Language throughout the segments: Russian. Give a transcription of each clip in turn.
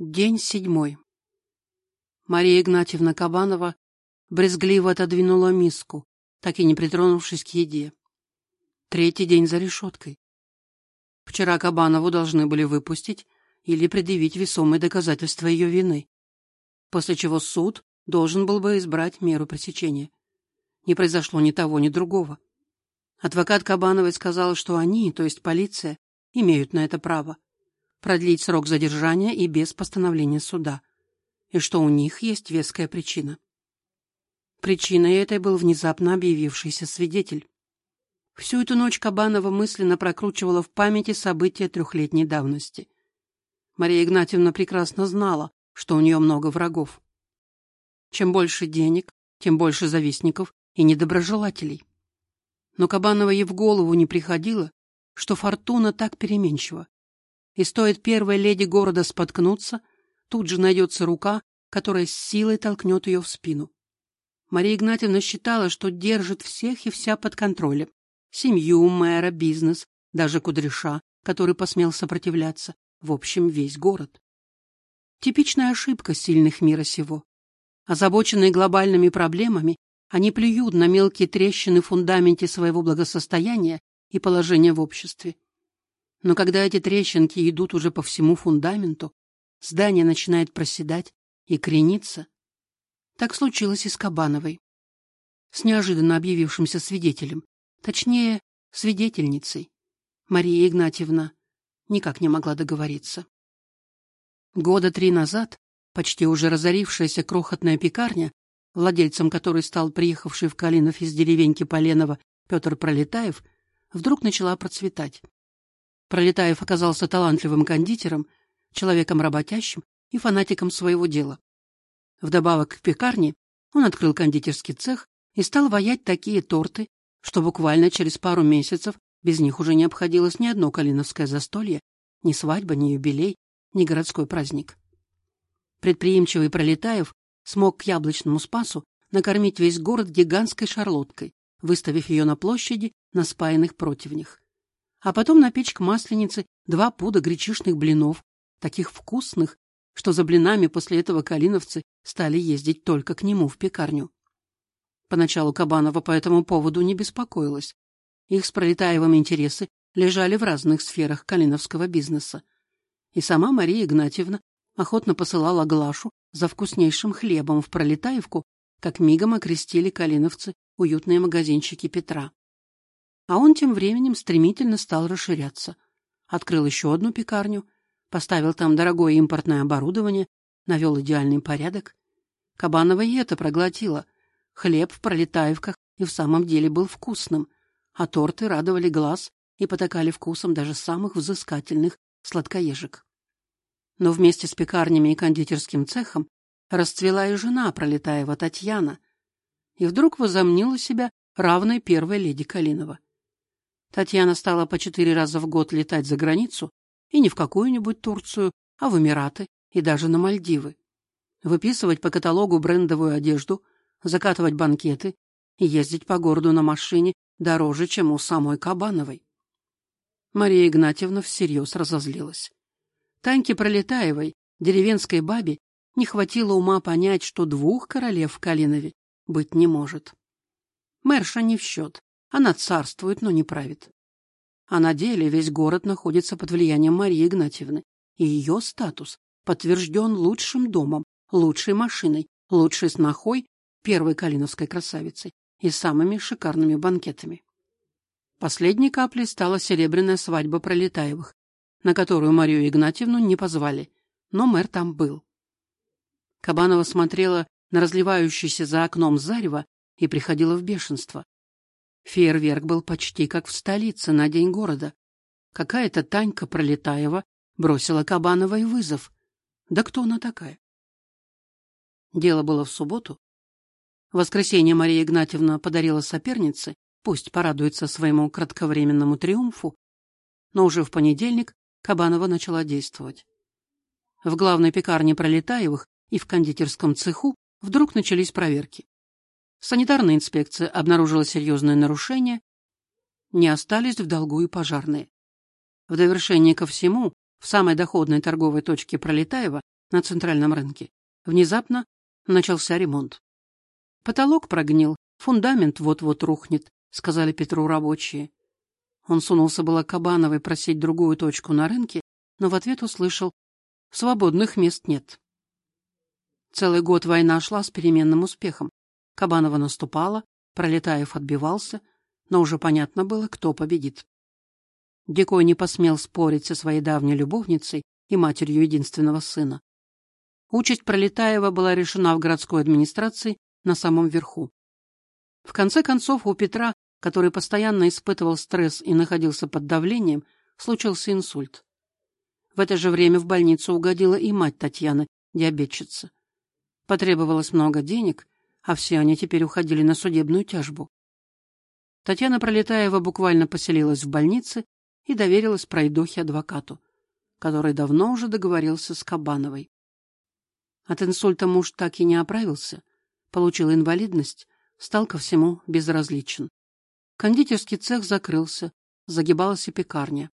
День седьмой. Мария Игнатьевна Кабанова брезгливо отодвинула миску, так и не притронувшись к еде. Третий день за решеткой. Вчера Кабанову должны были выпустить или предъявить весомые доказательства ее вины, после чего суд должен был бы избрать меру пресечения. Не произошло ни того, ни другого. Адвокат Кабановой сказал, что они, то есть полиция, имеют на это право продлить срок задержания и без постановления суда, и что у них есть веская причина. Причиной этой был внезапно объявившийся свидетель. Всю эту ночь Кабанова мысленно прокручивала в памяти события трехлетней давности. Мария Игнатьевна прекрасно знала, что у нее много врагов. Чем больше денег, тем больше завистников и недоброжелателей. Но Кабанова ей в голову не приходило, что фортуна так переменчива, и стоит первой леди города споткнуться, тут же найдется рука, которая с силой толкнет ее в спину. Мария Игнатьевна считала, что держит всех и вся под контролем. Семью, мэра, бизнес, даже кудряша, который посмел сопротивляться, в общем, весь город. Типичная ошибка сильных мира сего. Озабоченные глобальными проблемами, они плюют на мелкие трещины в фундаменте своего благосостояния и положения в обществе. Но когда эти трещинки идут уже по всему фундаменту, здание начинает проседать и крениться. Так случилось и с Кабановой. С неожиданно объявившимся свидетелем, точнее, свидетельницей. Мария Игнатьевна никак не могла договориться. Года три назад почти уже разорившаяся крохотная пекарня, владельцем которой стал приехавший в Калинов из деревеньки Поленова Петр Пролетаев, вдруг начала процветать. Пролетаев оказался талантливым кондитером, человеком работящим и фанатиком своего дела. Вдобавок к пекарне он открыл кондитерский цех и стал ваять такие торты, что буквально через пару месяцев без них уже не обходилось ни одно калиновское застолье, ни свадьба, ни юбилей, ни городской праздник. Предприимчивый Пролетаев смог к яблочному спасу накормить весь город гигантской шарлоткой, выставив ее на площади на спаянных противнях а потом напечь к масленице два пуда гречишных блинов, таких вкусных, что за блинами после этого калиновцы стали ездить только к нему в пекарню. Поначалу Кабанова по этому поводу не беспокоилась. Их с Пролетаевым интересы лежали в разных сферах калиновского бизнеса. И сама Мария Игнатьевна охотно посылала Глашу за вкуснейшим хлебом в Пролетаевку, как мигом окрестили калиновцы уютные магазинчики Петра. А он тем временем стремительно стал расширяться. Открыл еще одну пекарню, поставил там дорогое импортное оборудование, навел идеальный порядок. Кабанова и это проглотила. Хлеб в пролетаевках и в самом деле был вкусным, а торты радовали глаз и потакали вкусом даже самых взыскательных сладкоежек. Но вместе с пекарнями и кондитерским цехом расцвела и жена Пролетаева Татьяна, и вдруг возомнила себя равной первой леди Калинова. Татьяна стала по четыре раза в год летать за границу, и не в какую-нибудь Турцию, а в Эмираты и даже на Мальдивы. Выписывать по каталогу брендовую одежду, закатывать банкеты и ездить по городу на машине дороже, чем у самой Кабановой. Мария Игнатьевна всерьез разозлилась. Таньке Пролетаевой, деревенской бабе, не хватило ума понять, что двух королев в Калинове быть не может. Мэрша не в счет. Она царствует, но не правит. А на деле весь город находится под влиянием Марии Игнатьевны, и ее статус подтвержден лучшим домом, лучшей машиной, лучшей снохой, первой калиновской красавицей и самыми шикарными банкетами. Последней каплей стала серебряная свадьба Пролетаевых, на которую Марию Игнатьевну не позвали, но мэр там был. Кабанова смотрела на разливающееся за окном зарево и приходила в бешенство. Фейерверк был почти как в столице на день города. Какая-то Танька Пролетаева бросила Кабановой вызов. Да кто она такая? Дело было в субботу. В воскресенье Мария Игнатьевна подарила сопернице, пусть порадуется своему кратковременному триумфу, но уже в понедельник Кабанова начала действовать. В главной пекарне Пролетаевых и в кондитерском цеху вдруг начались проверки. Санитарная инспекция обнаружила серьезное нарушение, не остались в долгу и пожарные. В довершение ко всему, в самой доходной торговой точке Пролетаева на центральном рынке. Внезапно начался ремонт. Потолок прогнил, фундамент вот-вот рухнет, сказали Петру рабочие. Он сунулся было Кабановой просить другую точку на рынке, но в ответ услышал «Свободных мест нет». Целый год война шла с переменным успехом. Кабанова наступала, Пролетаев отбивался, но уже понятно было, кто победит. Дикой не посмел спорить со своей давней любовницей и матерью единственного сына. Участь Пролетаева была решена в городской администрации на самом верху. В конце концов, у Петра, который постоянно испытывал стресс и находился под давлением, случился инсульт. В это же время в больницу угодила и мать Татьяны, диабетчица. Потребовалось много денег, а все они теперь уходили на судебную тяжбу. Татьяна Пролетаева буквально поселилась в больнице и доверилась пройдохе-адвокату, который давно уже договорился с Кабановой. От инсульта муж так и не оправился, получил инвалидность, стал ко всему безразличен. Кондитерский цех закрылся, загибалась и пекарня.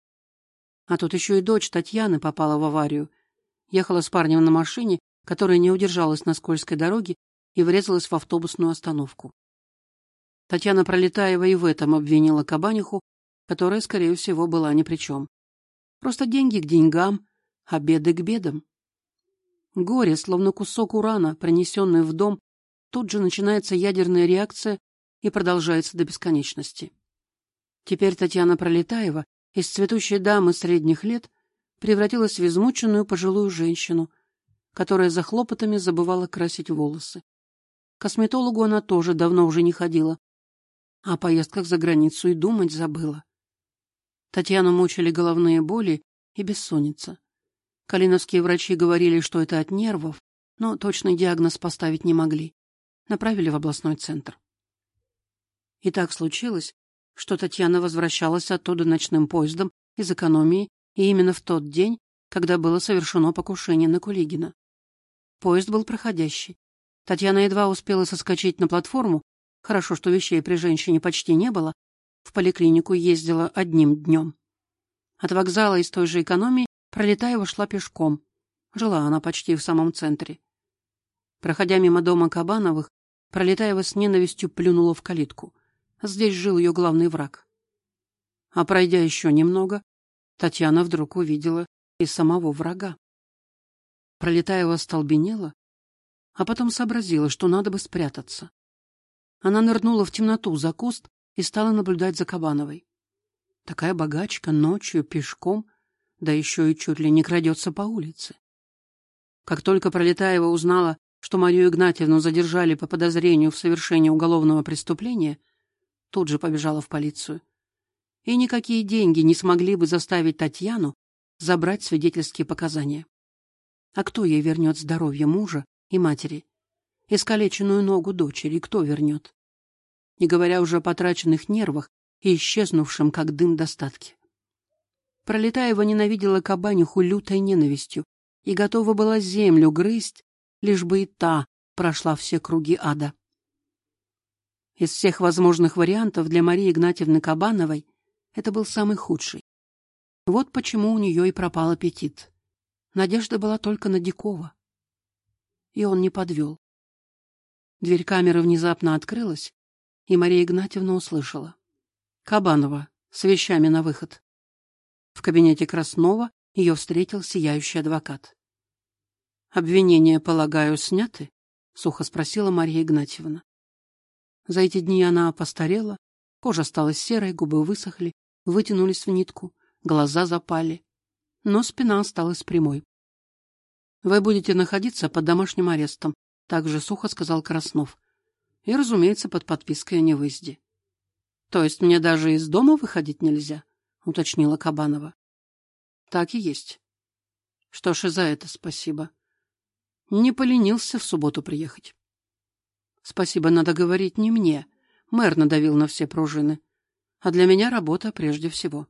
А тут еще и дочь Татьяны попала в аварию. Ехала с парнем на машине, которая не удержалась на скользкой дороге и врезалась в автобусную остановку. Татьяна Пролетаева и в этом обвинила Кабаниху, которая, скорее всего, была ни при чем. Просто деньги к деньгам, а беды к бедам. Горе, словно кусок урана, принесенный в дом, тут же начинается ядерная реакция и продолжается до бесконечности. Теперь Татьяна Пролетаева из цветущей дамы средних лет превратилась в измученную пожилую женщину, которая за хлопотами забывала красить волосы. Косметологу она тоже давно уже не ходила, о поездках за границу и думать забыла. Татьяну мучили головные боли и бессонница. Калиновские врачи говорили, что это от нервов, но точный диагноз поставить не могли. Направили в областной центр. И так случилось, что Татьяна возвращалась оттуда ночным поездом из экономии и именно в тот день, когда было совершено покушение на Кулигина. Поезд был проходящий. Татьяна едва успела соскочить на платформу, хорошо, что вещей при женщине почти не было, в поликлинику ездила одним днем. От вокзала из той же экономии Пролетаева шла пешком. Жила она почти в самом центре. Проходя мимо дома Кабановых, Пролетаева с ненавистью плюнула в калитку. Здесь жил ее главный враг. А пройдя еще немного, Татьяна вдруг увидела и самого врага. Пролетаева столбенела, а потом сообразила, что надо бы спрятаться. Она нырнула в темноту за куст и стала наблюдать за Кабановой. Такая богачка ночью пешком — да еще и чуть ли не крадется по улице. Как только Пролетаева узнала, что Марию Игнатьевну задержали по подозрению в совершении уголовного преступления, тут же побежала в полицию. И никакие деньги не смогли бы заставить Татьяну забрать свидетельские показания. А кто ей вернет здоровье мужа и матери? Искалеченную ногу дочери кто вернет? Не говоря уже о потраченных нервах и исчезнувшем, как дым, достатке. Пролетаева ненавидела кабаниху лютой ненавистью и готова была землю грызть, лишь бы и та прошла все круги ада. Из всех возможных вариантов для Марии Игнатьевны Кабановой это был самый худший. Вот почему у нее и пропал аппетит. Надежда была только на Дикова. И он не подвел. Дверь камеры внезапно открылась, и Мария Игнатьевна услышала. «Кабанова, с вещами на выход». В кабинете Краснова ее встретил сияющий адвокат. «Обвинения, полагаю, сняты?» — сухо спросила Мария Игнатьевна. За эти дни она постарела, кожа стала серой, губы высохли, вытянулись в нитку, глаза запали, но спина осталась прямой. «Вы будете находиться под домашним арестом», — также сухо сказал Краснов. «И, разумеется, под подпиской о невыезде». «То есть мне даже из дома выходить нельзя?» уточнила Кабанова. Так и есть. Что ж, и за это спасибо. Не поленился в субботу приехать. Спасибо надо говорить не мне. Мэр надавил на все пружины. А для меня работа прежде всего.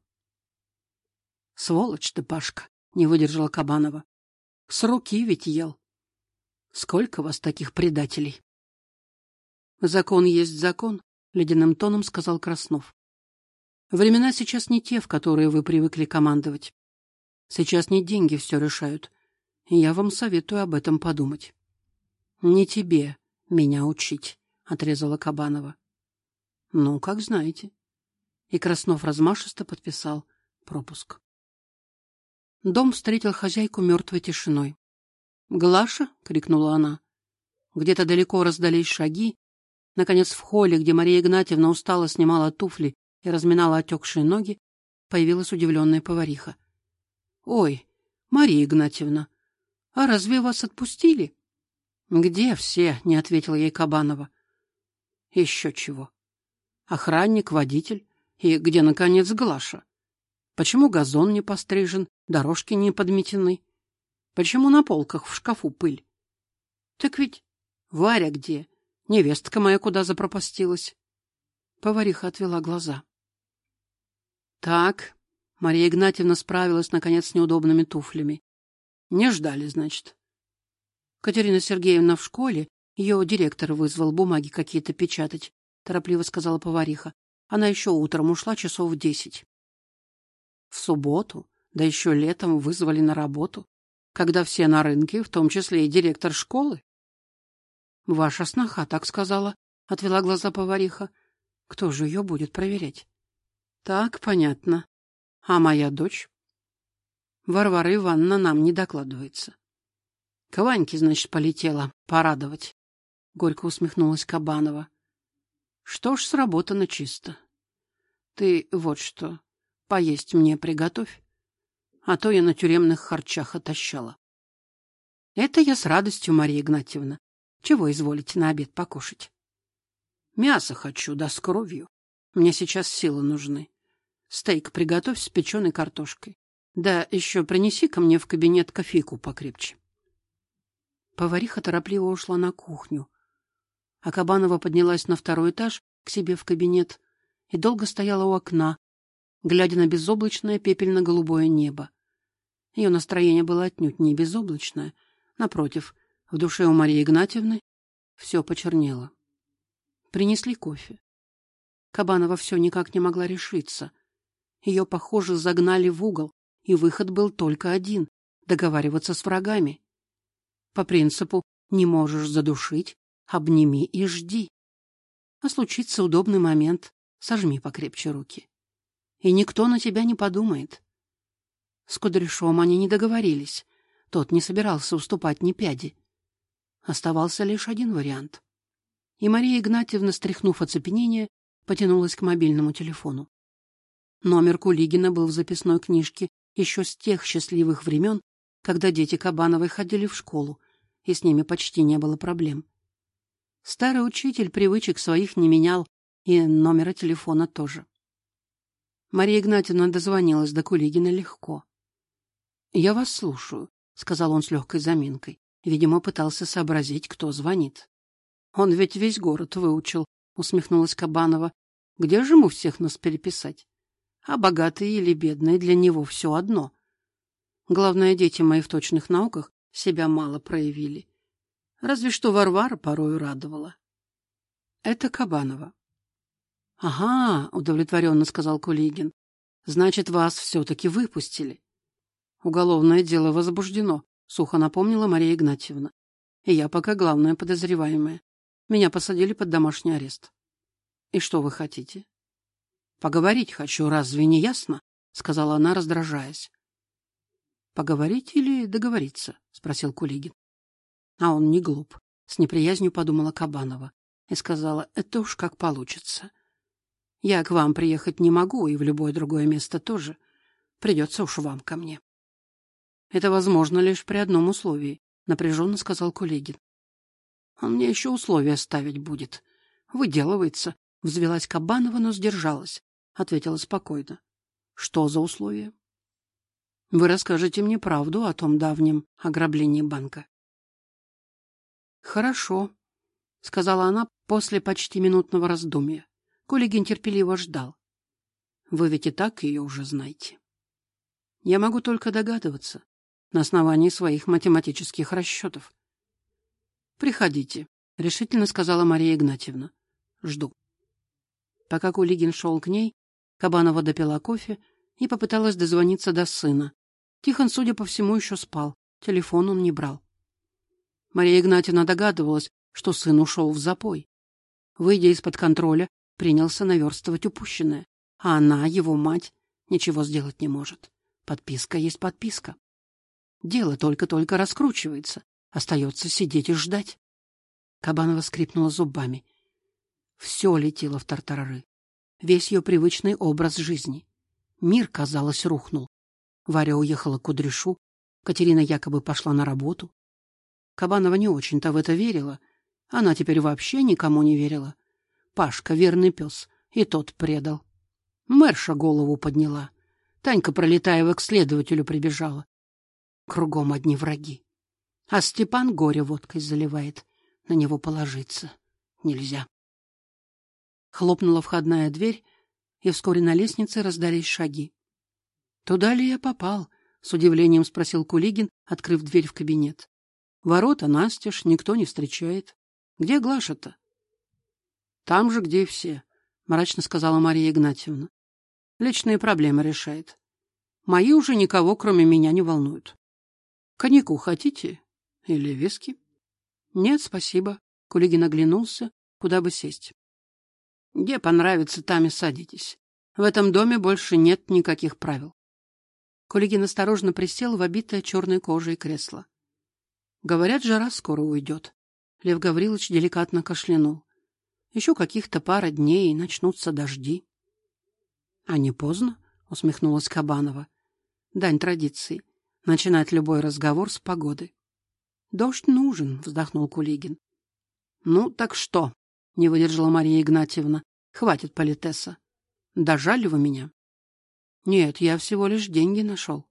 Сволочь ты, Пашка, не выдержала Кабанова. С руки ведь ел. Сколько вас таких предателей? Закон есть закон, ледяным тоном сказал Краснов. Времена сейчас не те, в которые вы привыкли командовать. Сейчас не деньги все решают. Я вам советую об этом подумать. Не тебе меня учить, отрезала Кабанова. Ну, как знаете. И Краснов размашисто подписал пропуск. Дом встретил хозяйку мертвой тишиной. «Глаша!» — крикнула она. Где-то далеко раздались шаги. Наконец в холле, где Мария Игнатьевна устало снимала туфли и разминала отекшие ноги, появилась удивленная повариха. — Ой, Мария Игнатьевна, а разве вас отпустили? — Где все? — не ответила ей Кабанова. — Еще чего. Охранник, водитель и где, наконец, Глаша? Почему газон не пострижен, дорожки не подметены? Почему на полках в шкафу пыль? Так ведь Варя где? Невестка моя куда запропастилась? Повариха отвела глаза. Так, Мария Игнатьевна справилась, наконец, с неудобными туфлями. Не ждали, значит. Катерина Сергеевна в школе, ее директор вызвал бумаги какие-то печатать, торопливо сказала повариха. Она еще утром ушла часов в десять. В субботу, да еще летом вызвали на работу, когда все на рынке, в том числе и директор школы. Ваша сноха так сказала, отвела глаза повариха. Кто же ее будет проверять? Так, понятно. А моя дочь? Варвара Ивановна нам не докладывается. К Ваньке, значит, полетела порадовать. Горько усмехнулась Кабанова. Что ж, сработано чисто. Ты вот что, поесть мне приготовь, а то я на тюремных харчах отощала. Это я с радостью, Мария Игнатьевна. Чего изволите на обед покушать? Мясо хочу, да с кровью. Мне сейчас силы нужны. Стейк приготовь с печеной картошкой. Да еще принеси ко мне в кабинет кофейку покрепче. Повариха торопливо ушла на кухню, а Кабанова поднялась на второй этаж к себе в кабинет и долго стояла у окна, глядя на безоблачное пепельно-голубое небо. Ее настроение было отнюдь не безоблачное, напротив, в душе у Марии Игнатьевны все почернело. Принесли кофе. Кабанова все никак не могла решиться. Ее, похоже, загнали в угол, и выход был только один — договариваться с врагами. По принципу «не можешь задушить, обними и жди». А случится удобный момент, сожми покрепче руки. И никто на тебя не подумает. С Кудряшом они не договорились. Тот не собирался уступать ни пяди. Оставался лишь один вариант. И Мария Игнатьевна, стряхнув оцепенение, потянулась к мобильному телефону. Номер Кулигина был в записной книжке еще с тех счастливых времен, когда дети Кабановой ходили в школу, и с ними почти не было проблем. Старый учитель привычек своих не менял, и номера телефона тоже. Мария Игнатьевна дозвонилась до Кулигина легко. — Я вас слушаю, — сказал он с легкой заминкой. Видимо, пытался сообразить, кто звонит. — Он ведь весь город выучил, — усмехнулась Кабанова. — Где же ему всех нас переписать? а богатые или бедные для него все одно. Главное, дети мои в точных науках себя мало проявили. Разве что Варвара порою радовала. Это Кабанова. — Ага, — удовлетворенно сказал Кулигин. — Значит, вас все-таки выпустили. — Уголовное дело возбуждено, — сухо напомнила Мария Игнатьевна. — И я пока главная подозреваемая. Меня посадили под домашний арест. — И что вы хотите? Поговорить хочу, разве не ясно? сказала она, раздражаясь. Поговорить или договориться? спросил Кулигин. А он не глуп, с неприязнью подумала Кабанова и сказала: "Это уж как получится. Я к вам приехать не могу и в любое другое место тоже. Придется уж вам ко мне". Это возможно лишь при одном условии, напряженно сказал Кулигин. Он мне еще условия ставить будет. Выделывается, взвелась Кабанова, но сдержалась ответила спокойно. Что за условия? Вы расскажете мне правду о том давнем ограблении банка. Хорошо, сказала она после почти минутного раздумья. Коллегин терпеливо ждал. Вы ведь и так ее уже знаете. Я могу только догадываться на основании своих математических расчетов. Приходите, решительно сказала Мария Игнатьевна. Жду. Пока Кулигин шел к ней, Кабанова допила кофе и попыталась дозвониться до сына. Тихон, судя по всему, еще спал, Телефон он не брал. Мария Игнатьевна догадывалась, что сын ушел в запой. Выйдя из-под контроля, принялся наверстывать упущенное, а она, его мать, ничего сделать не может. Подписка есть подписка. Дело только-только раскручивается, остается сидеть и ждать. Кабанова скрипнула зубами. Все летело в тартарары. Весь ее привычный образ жизни. Мир, казалось, рухнул. Варя уехала к Кудряшу, Катерина якобы пошла на работу. Кабанова не очень-то в это верила. Она теперь вообще никому не верила. Пашка, верный пес, и тот предал. Мэрша голову подняла. Танька Пролетаева к следователю прибежала. Кругом одни враги. А Степан горе водкой заливает. На него положиться нельзя. Хлопнула входная дверь, и вскоре на лестнице раздались шаги. «Туда ли я попал?» — с удивлением спросил Кулигин, открыв дверь в кабинет. «Ворота настежь, никто не встречает. Где Глаша-то?» «Там же, где и все», — мрачно сказала Мария Игнатьевна. «Личные проблемы решает. Мои уже никого, кроме меня, не волнуют. Коньяку хотите? Или виски?» «Нет, спасибо». Кулигин оглянулся, куда бы сесть. Где понравится, там и садитесь. В этом доме больше нет никаких правил. Кулигин осторожно присел в обитое черной кожей кресло. Говорят, жара скоро уйдет. Лев Гаврилович деликатно кашлянул. Еще каких-то пара дней, и начнутся дожди. — А не поздно? — усмехнулась Кабанова. — Дань традиции. Начинать любой разговор с погоды. — Дождь нужен, — вздохнул Кулигин. — Ну, так что? не выдержала Мария Игнатьевна. Хватит политеса. Дожали вы меня? Нет, я всего лишь деньги нашел.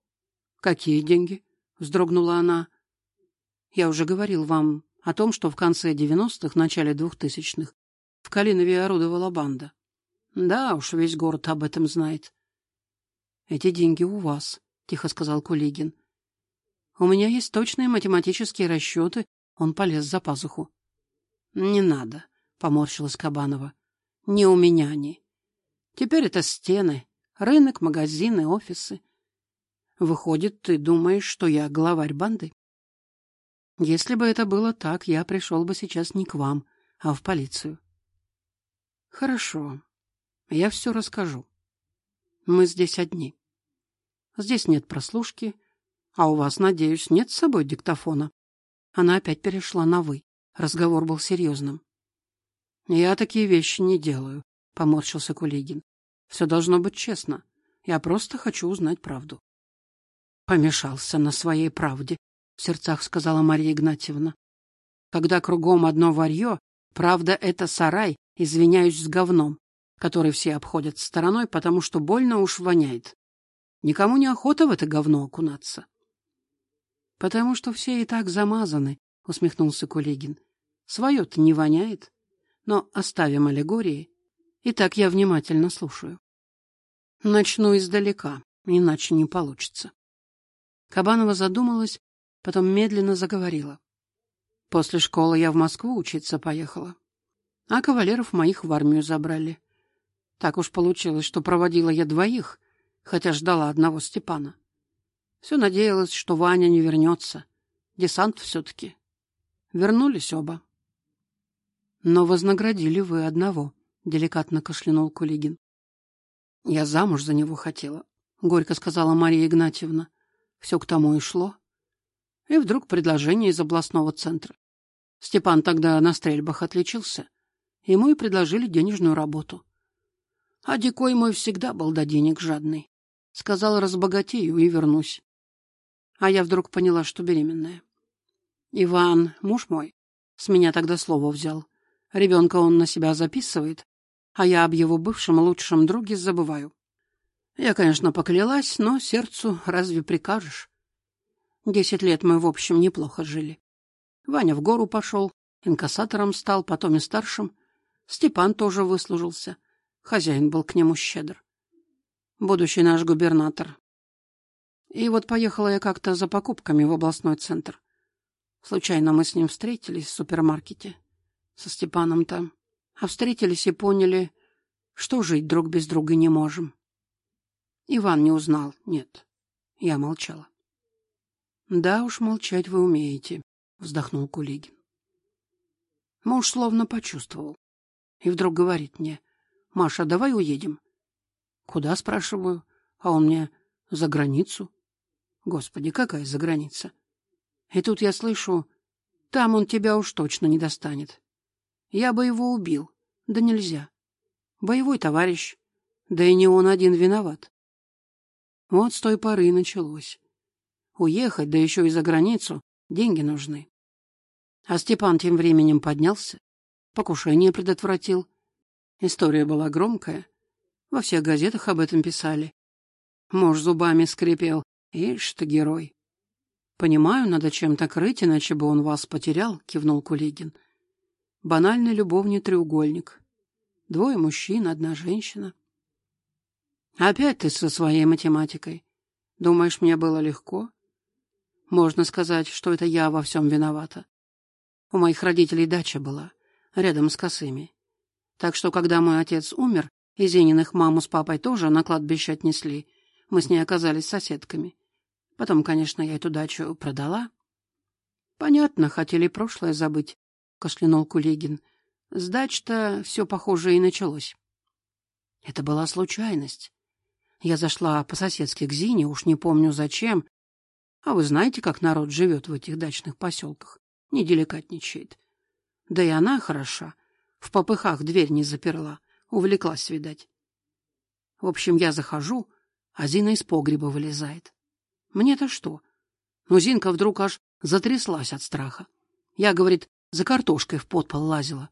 Какие деньги? вздрогнула она. Я уже говорил вам о том, что в конце девяностых, начале двухтысячных в Калинове орудовала банда. Да уж, весь город об этом знает. Эти деньги у вас, тихо сказал Кулигин. У меня есть точные математические расчеты. Он полез за пазуху. Не надо. — поморщилась Кабанова. — Не у меня они. Теперь это стены, рынок, магазины, офисы. Выходит, ты думаешь, что я главарь банды? Если бы это было так, я пришел бы сейчас не к вам, а в полицию. Хорошо, я все расскажу. Мы здесь одни. Здесь нет прослушки, а у вас, надеюсь, нет с собой диктофона. Она опять перешла на «вы». Разговор был серьезным. Я такие вещи не делаю, поморщился Кулигин. Все должно быть честно. Я просто хочу узнать правду. Помешался на своей правде, в сердцах сказала Мария Игнатьевна. Когда кругом одно варье, правда это сарай, извиняюсь с говном, который все обходят стороной, потому что больно уж воняет. Никому не охота в это говно окунаться. Потому что все и так замазаны, усмехнулся Кулигин. Свое-то не воняет. Но оставим аллегории. Итак, я внимательно слушаю. Начну издалека, иначе не получится. Кабанова задумалась, потом медленно заговорила. После школы я в Москву учиться поехала. А кавалеров моих в армию забрали. Так уж получилось, что проводила я двоих, хотя ждала одного Степана. Все надеялась, что Ваня не вернется. Десант все-таки. Вернулись оба. Но вознаградили вы одного, деликатно кашлянул Кулигин. Я замуж за него хотела, горько сказала Мария Игнатьевна. Все к тому и шло. И вдруг предложение из областного центра. Степан тогда на стрельбах отличился. Ему и предложили денежную работу. А дикой мой всегда был до денег жадный. Сказал, разбогатею и вернусь. А я вдруг поняла, что беременная. Иван, муж мой, с меня тогда слово взял. Ребенка он на себя записывает, а я об его бывшем лучшем друге забываю. Я, конечно, поклялась, но сердцу разве прикажешь? Десять лет мы, в общем, неплохо жили. Ваня в гору пошел, инкассатором стал, потом и старшим. Степан тоже выслужился. Хозяин был к нему щедр. Будущий наш губернатор. И вот поехала я как-то за покупками в областной центр. Случайно мы с ним встретились в супермаркете со Степаном там, а встретились и поняли, что жить друг без друга не можем. Иван не узнал, нет. Я молчала. Да уж, молчать вы умеете, вздохнул Кулигин. Муж словно почувствовал. И вдруг говорит мне, Маша, давай уедем. Куда, спрашиваю, а он мне за границу. Господи, какая за граница? И тут я слышу, там он тебя уж точно не достанет. Я бы его убил, да нельзя. Боевой товарищ, да и не он один виноват. Вот с той поры и началось. Уехать, да еще и за границу, деньги нужны. А Степан тем временем поднялся, покушение предотвратил. История была громкая, во всех газетах об этом писали. Муж зубами скрипел. Ишь ты, герой. Понимаю, надо чем-то крыть, иначе бы он вас потерял, кивнул Кулигин. Банальный любовный треугольник. Двое мужчин, одна женщина. Опять ты со своей математикой. Думаешь, мне было легко? Можно сказать, что это я во всем виновата. У моих родителей дача была, рядом с косыми. Так что, когда мой отец умер, и Зениных маму с папой тоже на кладбище отнесли, мы с ней оказались соседками. Потом, конечно, я эту дачу продала. — Понятно, хотели прошлое забыть, — кашлянул Кулигин. — С дач-то все похоже и началось. Это была случайность. Я зашла по-соседски к Зине, уж не помню зачем. А вы знаете, как народ живет в этих дачных поселках? Не деликатничает. Да и она хороша. В попыхах дверь не заперла. Увлеклась, видать. В общем, я захожу, а Зина из погреба вылезает. Мне-то что? Но Зинка вдруг аж затряслась от страха. Я, говорит, за картошкой в подпол лазила.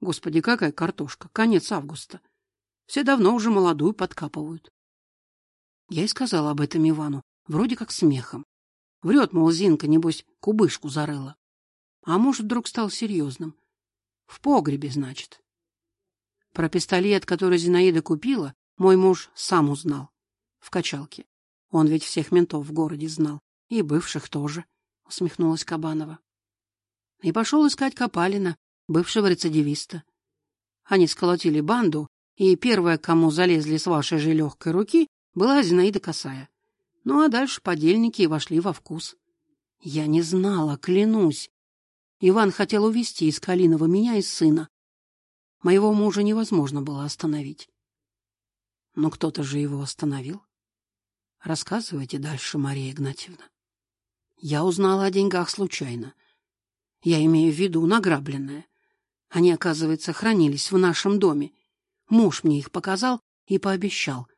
Господи, какая картошка? Конец августа. Все давно уже молодую подкапывают. Я и сказала об этом Ивану, вроде как смехом. Врет, мол, Зинка, небось, кубышку зарыла. А муж вдруг стал серьезным. В погребе, значит. Про пистолет, который Зинаида купила, мой муж сам узнал в качалке. Он ведь всех ментов в городе знал. И бывших тоже, — усмехнулась Кабанова. И пошел искать Копалина, бывшего рецидивиста. Они сколотили банду, и первая, кому залезли с вашей же легкой руки, была Зинаида Косая. Ну а дальше подельники вошли во вкус. Я не знала, клянусь. Иван хотел увести из Калинова меня и сына. Моего мужа невозможно было остановить. Но кто-то же его остановил. Рассказывайте дальше, Мария Игнатьевна. Я узнала о деньгах случайно. Я имею в виду награбленное. Они, оказывается, хранились в нашем доме. Муж мне их показал и пообещал.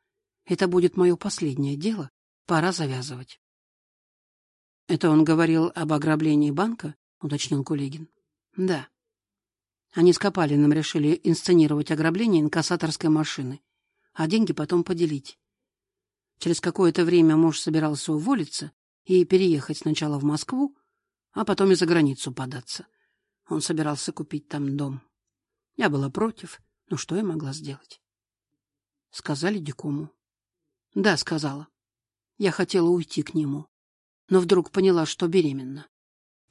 Это будет мое последнее дело. Пора завязывать. — Это он говорил об ограблении банка? — уточнил Кулигин. — Да. Они с Копалиным решили инсценировать ограбление инкассаторской машины, а деньги потом поделить. Через какое-то время муж собирался уволиться и переехать сначала в Москву, а потом и за границу податься. Он собирался купить там дом. Я была против, но что я могла сделать? Сказали Дикому. Да, сказала. Я хотела уйти к нему, но вдруг поняла, что беременна.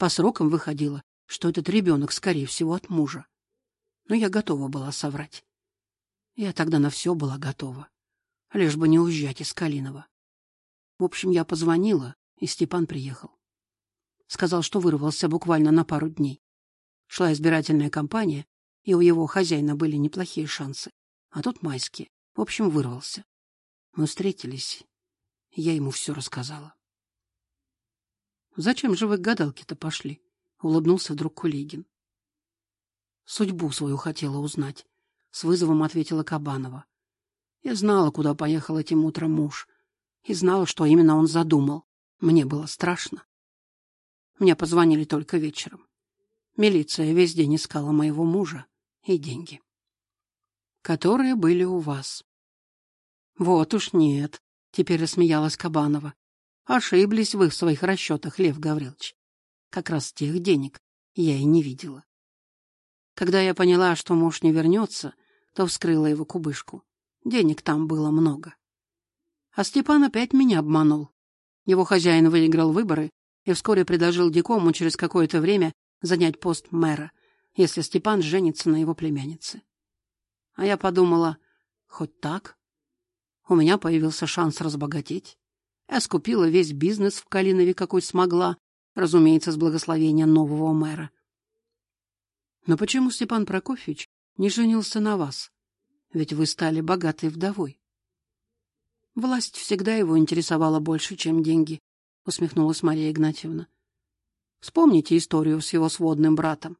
По срокам выходило, что этот ребенок, скорее всего, от мужа. Но я готова была соврать. Я тогда на все была готова лишь бы не уезжать из Калинова. В общем, я позвонила, и Степан приехал. Сказал, что вырвался буквально на пару дней. Шла избирательная кампания, и у его хозяина были неплохие шансы. А тут майские. В общем, вырвался. Мы встретились. Я ему все рассказала. — Зачем же вы к гадалке-то пошли? — улыбнулся вдруг Кулигин. — Судьбу свою хотела узнать, — с вызовом ответила Кабанова. Я знала, куда поехал этим утром муж, и знала, что именно он задумал. Мне было страшно. Мне позвонили только вечером. Милиция весь день искала моего мужа и деньги, которые были у вас. Вот уж нет, теперь рассмеялась Кабанова. Ошиблись вы в своих расчетах, Лев Гаврилович. Как раз тех денег я и не видела. Когда я поняла, что муж не вернется, то вскрыла его кубышку. Денег там было много. А Степан опять меня обманул. Его хозяин выиграл выборы и вскоре предложил Дикому через какое-то время занять пост мэра, если Степан женится на его племяннице. А я подумала, хоть так. У меня появился шанс разбогатеть. Я скупила весь бизнес в Калинове, какой смогла, разумеется, с благословения нового мэра. Но почему Степан Прокофьевич не женился на вас? Ведь вы стали богатой вдовой. Власть всегда его интересовала больше, чем деньги, усмехнулась Мария Игнатьевна. Вспомните историю с его сводным братом.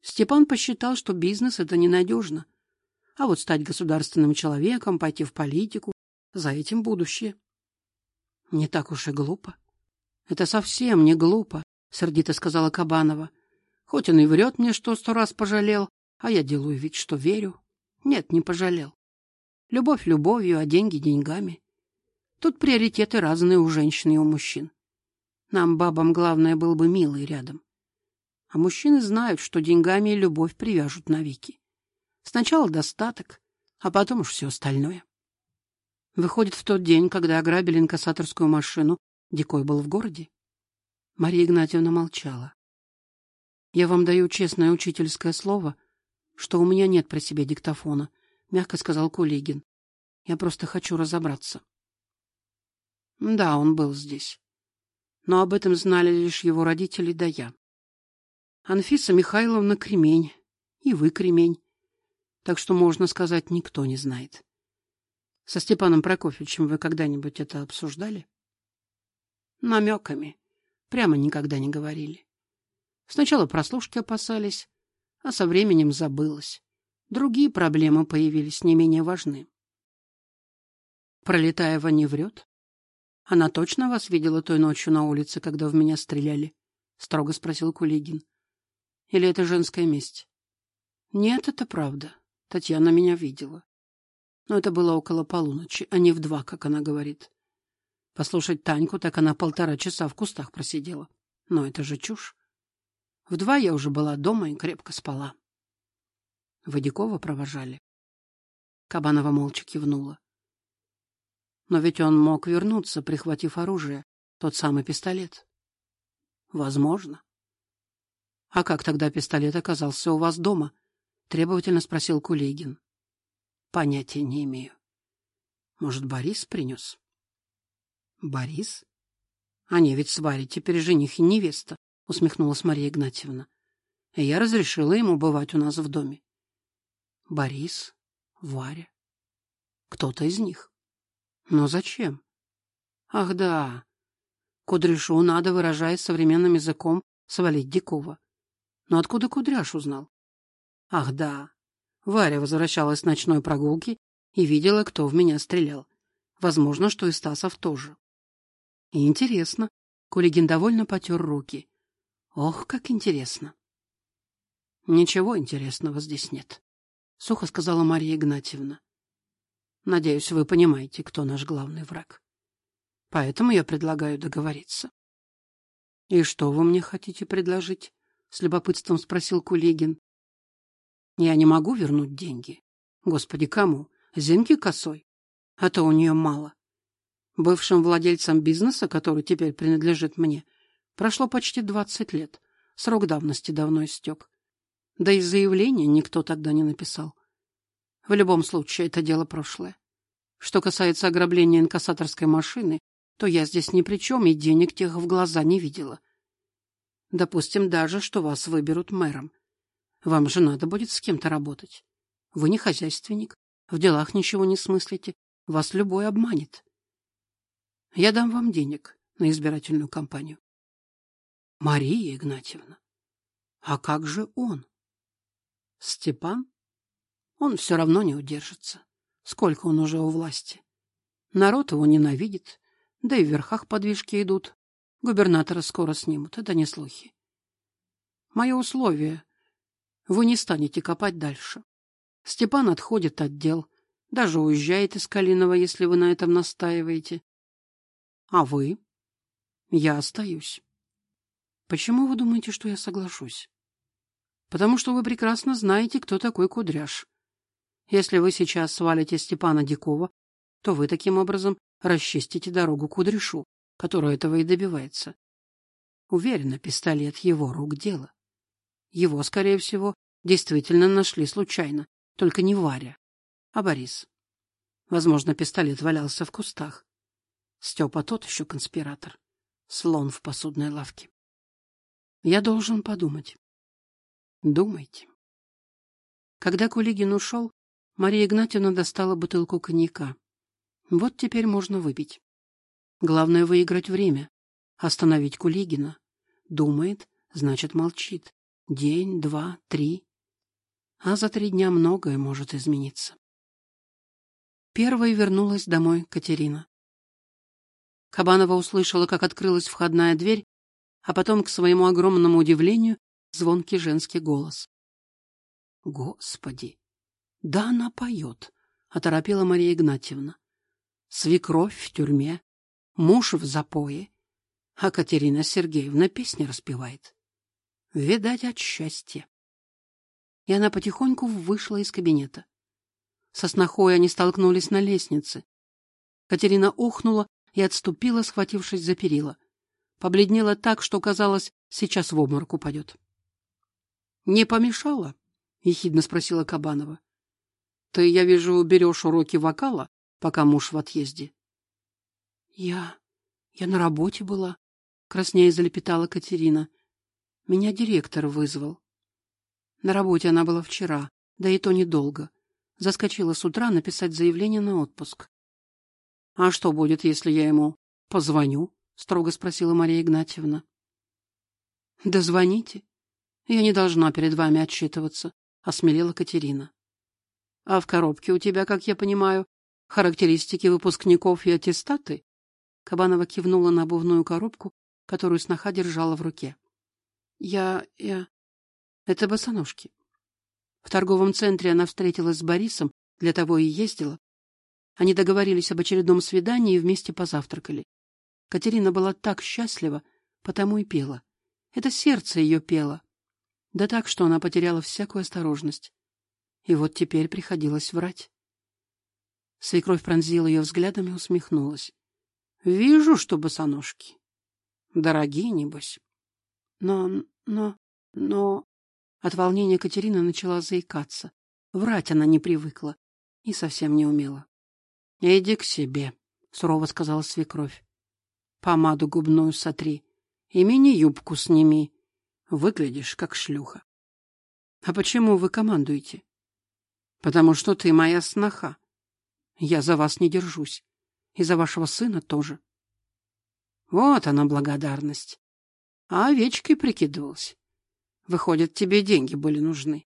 Степан посчитал, что бизнес — это ненадежно. А вот стать государственным человеком, пойти в политику — за этим будущее. Не так уж и глупо. Это совсем не глупо, — сердито сказала Кабанова. Хоть он и врет мне, что сто раз пожалел, а я делаю вид, что верю. Нет, не пожалел. Любовь любовью, а деньги деньгами. Тут приоритеты разные у женщин и у мужчин. Нам, бабам, главное, был бы милый рядом. А мужчины знают, что деньгами и любовь привяжут навеки. Сначала достаток, а потом уж все остальное. Выходит, в тот день, когда ограбили инкассаторскую машину, Дикой был в городе? Мария Игнатьевна молчала. Я вам даю честное учительское слово, что у меня нет при себе диктофона, мягко сказал Кулигин. Я просто хочу разобраться. Да, он был здесь. Но об этом знали лишь его родители да я. Анфиса Михайловна кремень, и вы кремень. Так что, можно сказать, никто не знает. Со Степаном Прокофьевичем вы когда-нибудь это обсуждали? Намеками. Прямо никогда не говорили. Сначала прослушки опасались, а со временем забылось. Другие проблемы появились не менее важны. Пролетаева не врет? Она точно вас видела той ночью на улице, когда в меня стреляли? Строго спросил Кулигин. Или это женская месть? Нет, это правда. Татьяна меня видела. Но это было около полуночи, а не в два, как она говорит. Послушать Таньку, так она полтора часа в кустах просидела. Но это же чушь. В два я уже была дома и крепко спала. Водякова провожали. Кабанова молча кивнула. Но ведь он мог вернуться, прихватив оружие, тот самый пистолет. Возможно. А как тогда пистолет оказался у вас дома? требовательно спросил Кулигин. Понятия не имею. Может, Борис принес? Борис? Они ведь с теперь жених и невеста, усмехнулась Мария Игнатьевна. И я разрешила ему бывать у нас в доме. Борис, Варя. Кто-то из них. Но зачем? Ах да, Кудряшу надо, выражаясь современным языком, свалить Дикова. Но откуда Кудряш узнал? Ах да, Варя возвращалась с ночной прогулки и видела, кто в меня стрелял. Возможно, что и Стасов тоже. Интересно. Кулигин довольно потер руки. Ох, как интересно. Ничего интересного здесь нет, сухо сказала Мария Игнатьевна. Надеюсь, вы понимаете, кто наш главный враг. Поэтому я предлагаю договориться. И что вы мне хотите предложить? с любопытством спросил Кулигин. Я не могу вернуть деньги. Господи, кому? Зинке косой? А то у нее мало. Бывшим владельцам бизнеса, который теперь принадлежит мне, прошло почти двадцать лет. Срок давности давно истек. Да и заявления никто тогда не написал. В любом случае, это дело прошлое. Что касается ограбления инкассаторской машины, то я здесь ни при чем и денег тех в глаза не видела. Допустим даже, что вас выберут мэром. Вам же надо будет с кем-то работать. Вы не хозяйственник, в делах ничего не смыслите, вас любой обманет. Я дам вам денег на избирательную кампанию. Мария Игнатьевна, а как же он? Степан? Он все равно не удержится. Сколько он уже у власти? Народ его ненавидит, да и в верхах подвижки идут. Губернатора скоро снимут, это не слухи. Мое условие вы не станете копать дальше. Степан отходит от дел, даже уезжает из Калинова, если вы на этом настаиваете. А вы? Я остаюсь. Почему вы думаете, что я соглашусь? Потому что вы прекрасно знаете, кто такой Кудряш. Если вы сейчас свалите Степана Дикова, то вы таким образом расчистите дорогу Кудряшу, который этого и добивается. Уверена, пистолет его рук дело. Его, скорее всего, действительно нашли случайно, только не Варя, а Борис. Возможно, пистолет валялся в кустах. Степа тот еще конспиратор. Слон в посудной лавке. Я должен подумать. Думайте. Когда Кулигин ушел, Мария Игнатьевна достала бутылку коньяка. Вот теперь можно выпить. Главное — выиграть время. Остановить Кулигина. Думает, значит, молчит. День, два, три. А за три дня многое может измениться. Первой вернулась домой Катерина. Кабанова услышала, как открылась входная дверь, а потом, к своему огромному удивлению, звонкий женский голос. Господи! Да она поет, — оторопела Мария Игнатьевна. Свекровь в тюрьме, муж в запое, а Катерина Сергеевна песни распевает. Видать, от счастья. И она потихоньку вышла из кабинета. Со снохой они столкнулись на лестнице. Катерина охнула и отступила, схватившись за перила. Побледнела так, что, казалось, сейчас в обморок упадет. — Не помешала? — ехидно спросила Кабанова. — Ты, я вижу, берешь уроки вокала, пока муж в отъезде. — Я... я на работе была, — краснея залепетала Катерина. Меня директор вызвал. На работе она была вчера, да и то недолго. Заскочила с утра написать заявление на отпуск. — А что будет, если я ему позвоню? — строго спросила Мария Игнатьевна. — Да звоните. Я не должна перед вами отчитываться, — осмелела Катерина. — А в коробке у тебя, как я понимаю, характеристики выпускников и аттестаты? Кабанова кивнула на обувную коробку, которую сноха держала в руке. — Я... я... Это босоножки. В торговом центре она встретилась с Борисом, для того и ездила. Они договорились об очередном свидании и вместе позавтракали. Катерина была так счастлива, потому и пела. Это сердце ее пело. Да так, что она потеряла всякую осторожность. И вот теперь приходилось врать. Свекровь пронзила ее взглядом и усмехнулась. — Вижу, что босоножки. Дорогие, небось. Но, но, но... От волнения Катерина начала заикаться. Врать она не привыкла и совсем не умела. — Иди к себе, — сурово сказала свекровь. — Помаду губную сотри и мини-юбку сними. Выглядишь, как шлюха. — А почему вы командуете? — Потому что ты моя сноха. Я за вас не держусь. И за вашего сына тоже. Вот она благодарность. А овечкой прикидывалась. Выходит, тебе деньги были нужны.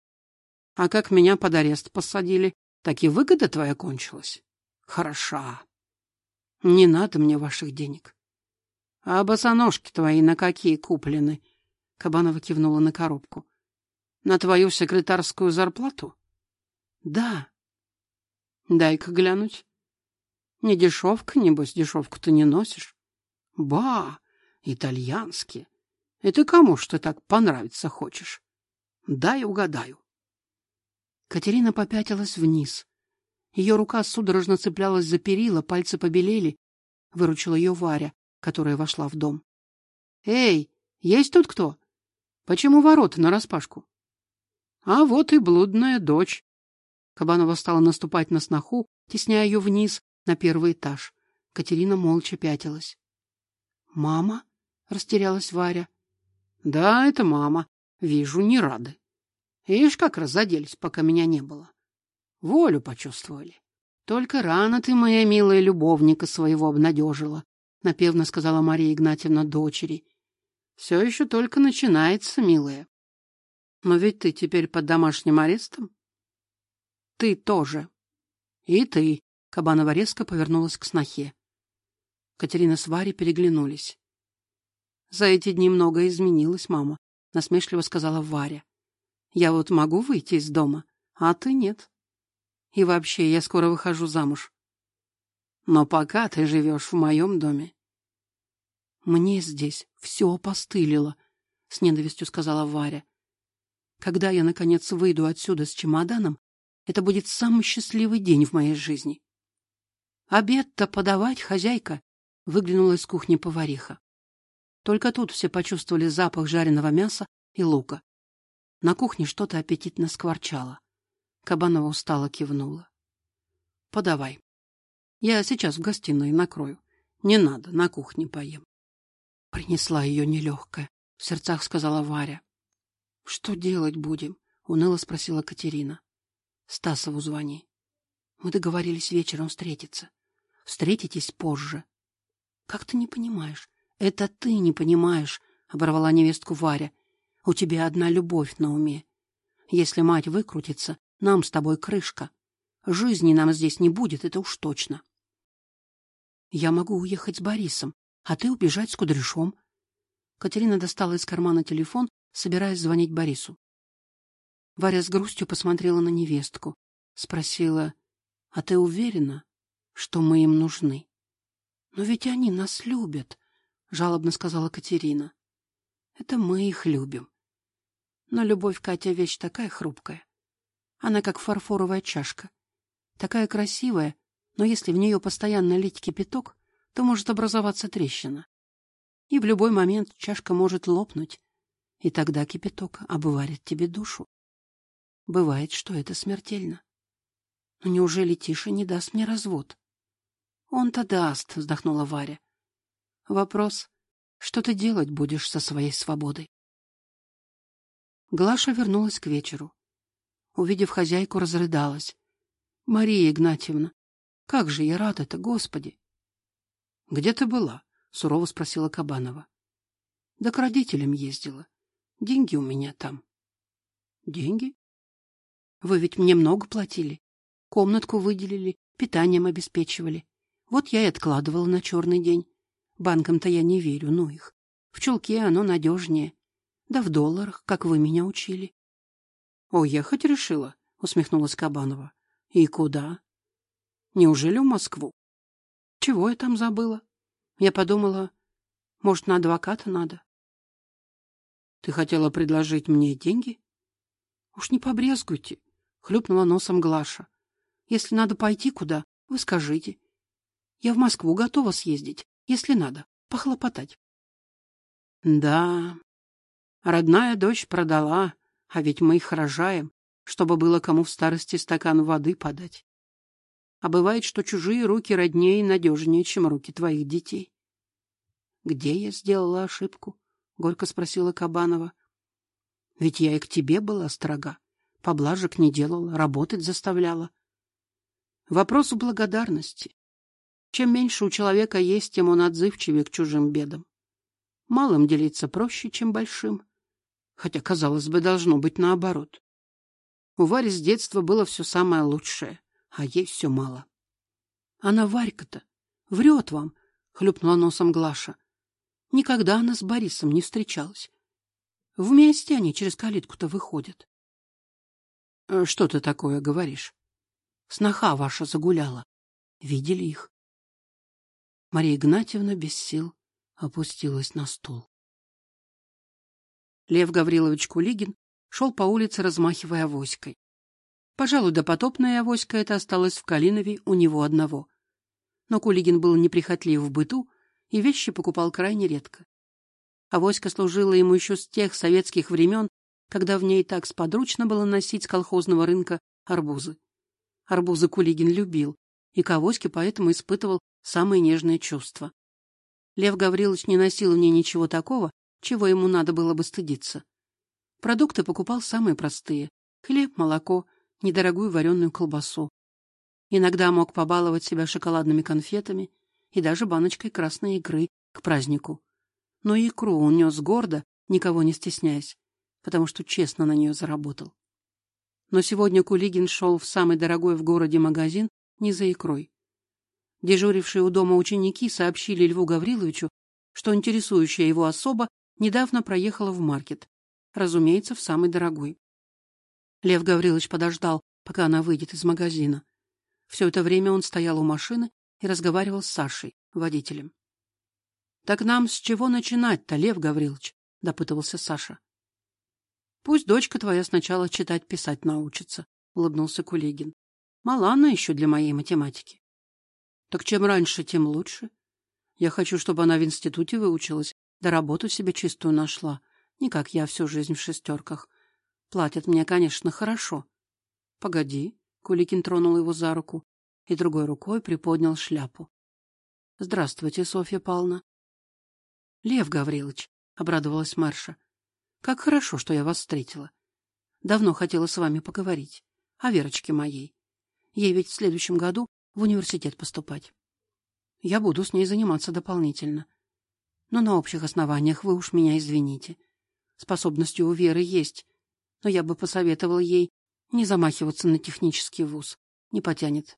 А как меня под арест посадили, так и выгода твоя кончилась. Хороша. Не надо мне ваших денег. А босоножки твои на какие куплены? Кабанова кивнула на коробку. На твою секретарскую зарплату? Да. Дай-ка глянуть. Не дешевка, небось, дешевку ты не носишь. Ба, итальянские. Это кому ж ты так понравиться хочешь? Дай угадаю. Катерина попятилась вниз. Ее рука судорожно цеплялась за перила, пальцы побелели. Выручила ее Варя, которая вошла в дом. — Эй, есть тут кто? Почему ворота нараспашку? — А вот и блудная дочь. Кабанова стала наступать на сноху, тесняя ее вниз, на первый этаж. Катерина молча пятилась. — Мама? — растерялась Варя. Да, это мама. Вижу, не рады. Ишь, как разоделись, пока меня не было. Волю почувствовали. Только рано ты, моя милая любовника своего обнадежила, — напевно сказала Мария Игнатьевна дочери. Все еще только начинается, милая. Но ведь ты теперь под домашним арестом. Ты тоже. И ты. Кабанова резко повернулась к снохе. Катерина с Варей переглянулись. За эти дни многое изменилось, мама, насмешливо сказала Варя. Я вот могу выйти из дома, а ты нет. И вообще, я скоро выхожу замуж. Но пока ты живешь в моем доме. Мне здесь все опостылило, с ненавистью сказала Варя. Когда я, наконец, выйду отсюда с чемоданом, это будет самый счастливый день в моей жизни. Обед-то подавать, хозяйка, выглянула из кухни повариха. Только тут все почувствовали запах жареного мяса и лука. На кухне что-то аппетитно скворчало. Кабанова устало кивнула. — Подавай. Я сейчас в гостиной накрою. Не надо, на кухне поем. Принесла ее нелегкая, в сердцах сказала Варя. Что делать будем? Уныло спросила Катерина. Стасову звони. Мы договорились вечером встретиться. Встретитесь позже. Как ты не понимаешь? Это ты не понимаешь, оборвала невестку Варя. У тебя одна любовь на уме. Если мать выкрутится, нам с тобой крышка. Жизни нам здесь не будет, это уж точно. Я могу уехать с Борисом, а ты убежать с Кудряшом. Катерина достала из кармана телефон, собираясь звонить Борису. Варя с грустью посмотрела на невестку, спросила: "А ты уверена, что мы им нужны?" "Но ведь они нас любят", жалобно сказала Катерина. "Это мы их любим. Но любовь, Катя, вещь такая хрупкая. Она как фарфоровая чашка, такая красивая, но если в нее постоянно лить кипяток, то может образоваться трещина. И в любой момент чашка может лопнуть, и тогда кипяток обварит тебе душу. Бывает, что это смертельно. Но неужели Тиша не даст мне развод? Он-то даст, вздохнула Варя. Вопрос, что ты делать будешь со своей свободой? Глаша вернулась к вечеру. Увидев хозяйку, разрыдалась. Мария Игнатьевна, как же я рад это, Господи! — Где ты была? — сурово спросила Кабанова. — Да к родителям ездила. Деньги у меня там. — Деньги? Вы ведь мне много платили. Комнатку выделили, питанием обеспечивали. Вот я и откладывала на черный день. Банкам-то я не верю, ну их. В чулке оно надежнее. Да в долларах, как вы меня учили. — Уехать решила? — усмехнулась Кабанова. — И куда? Неужели в Москву? Чего я там забыла? Я подумала, может, на адвоката надо. Ты хотела предложить мне деньги? Уж не побрезгуйте, хлюпнула носом Глаша. Если надо пойти куда, вы скажите. Я в Москву готова съездить, если надо, похлопотать. Да, родная дочь продала, а ведь мы их рожаем, чтобы было кому в старости стакан воды подать. А бывает, что чужие руки роднее и надежнее, чем руки твоих детей. — Где я сделала ошибку? — горько спросила Кабанова. — Ведь я и к тебе была строга. Поблажек не делала, работать заставляла. Вопрос в благодарности. Чем меньше у человека есть, тем он отзывчивее к чужим бедам. Малым делиться проще, чем большим. Хотя, казалось бы, должно быть наоборот. У Вари с детства было все самое лучшее а ей все мало. Она Варька-то врет вам, хлюпнула носом Глаша. Никогда она с Борисом не встречалась. Вместе они через калитку-то выходят. «Э, что ты такое говоришь? Сноха ваша загуляла. Видели их? Мария Игнатьевна без сил опустилась на стул. Лев Гаврилович Кулигин шел по улице, размахивая авоськой. Пожалуй, допотопная авоська это осталась в Калинове у него одного. Но Кулигин был неприхотлив в быту и вещи покупал крайне редко. Авоська служила ему еще с тех советских времен, когда в ней так сподручно было носить с колхозного рынка арбузы. Арбузы Кулигин любил, и к авоське поэтому испытывал самые нежные чувства. Лев Гаврилович не носил в ней ничего такого, чего ему надо было бы стыдиться. Продукты покупал самые простые — хлеб, молоко — недорогую вареную колбасу. Иногда мог побаловать себя шоколадными конфетами и даже баночкой красной икры к празднику. Но икру он нес гордо, никого не стесняясь, потому что честно на нее заработал. Но сегодня Кулигин шел в самый дорогой в городе магазин не за икрой. Дежурившие у дома ученики сообщили Льву Гавриловичу, что интересующая его особа недавно проехала в маркет, разумеется, в самый дорогой. Лев Гаврилович подождал, пока она выйдет из магазина. Все это время он стоял у машины и разговаривал с Сашей, водителем. — Так нам с чего начинать-то, Лев Гаврилович? — допытывался Саша. — Пусть дочка твоя сначала читать-писать научится, — улыбнулся Кулигин. — Мала она еще для моей математики. — Так чем раньше, тем лучше. Я хочу, чтобы она в институте выучилась, да работу себе чистую нашла, не как я всю жизнь в шестерках, Платят мне, конечно, хорошо. — Погоди, — Куликин тронул его за руку и другой рукой приподнял шляпу. Здравствуйте, Софья Павловна. Лев Гаврилович, обрадовалась Марша. Как хорошо, что я вас встретила. Давно хотела с вами поговорить. О Верочке моей. Ей ведь в следующем году в университет поступать. Я буду с ней заниматься дополнительно. Но на общих основаниях вы уж меня извините. Способности у Веры есть, но я бы посоветовал ей не замахиваться на технический вуз. Не потянет.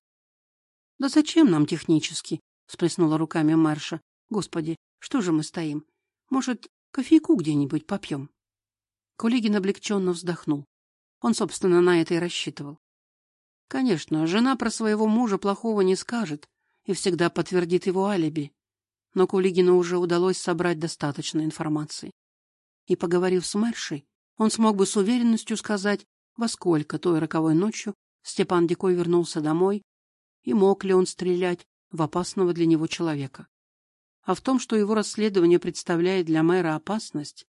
— Да зачем нам технический? — всплеснула руками Марша. — Господи, что же мы стоим? Может, кофейку где-нибудь попьем? Кулигин облегченно вздохнул. Он, собственно, на это и рассчитывал. Конечно, жена про своего мужа плохого не скажет и всегда подтвердит его алиби. Но Кулигину уже удалось собрать достаточно информации. И, поговорив с Мэршей, он смог бы с уверенностью сказать, во сколько той роковой ночью Степан Дикой вернулся домой и мог ли он стрелять в опасного для него человека. А в том, что его расследование представляет для мэра опасность,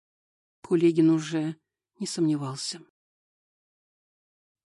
Кулигин уже не сомневался.